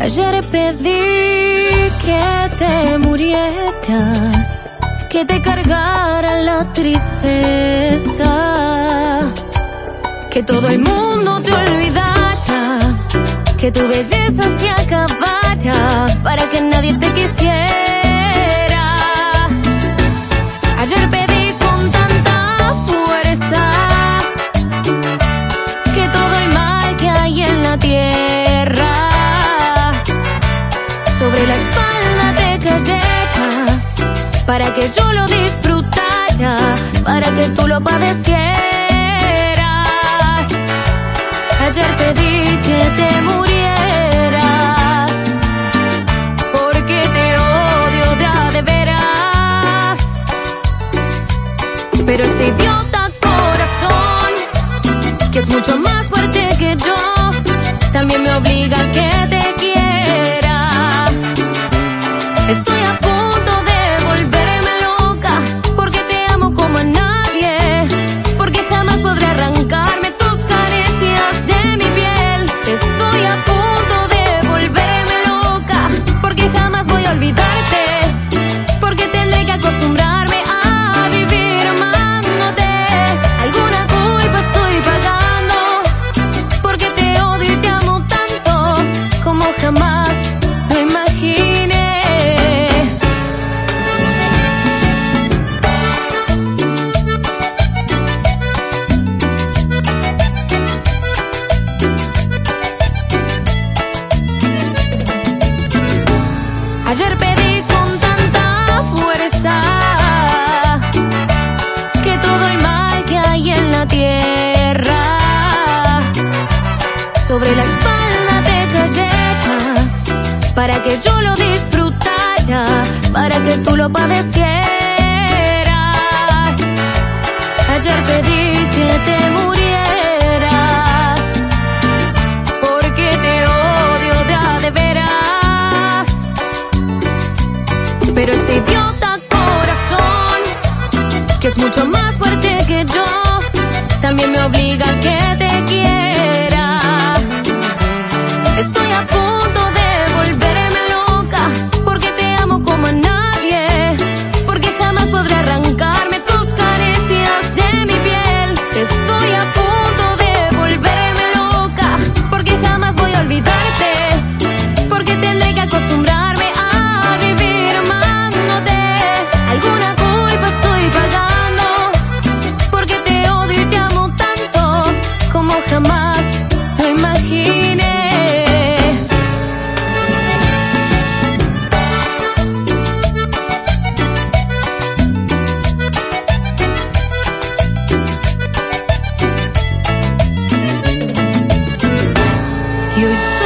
Ayer pedí que te murieras, que te cargara la tristeza, que todo el mundo te olvidara, que tu belleza se acabara para que nadie te quisiera. Para que yo lo disfrutara, para que tú lo padecieras. Ayer pedí que te murieras porque te odio de veras. Pero ese idiota corazón, que es mucho más fuerte que yo, también me obliga a que te sobre la espalda te cayera para que yo lo disfrutara, para que tú lo padecieras. Ayer pedí que te murieras porque te odio de a de veras. Pero ese idiota corazón, que es mucho más fuerte que yo, también me obliga a que te quiera. you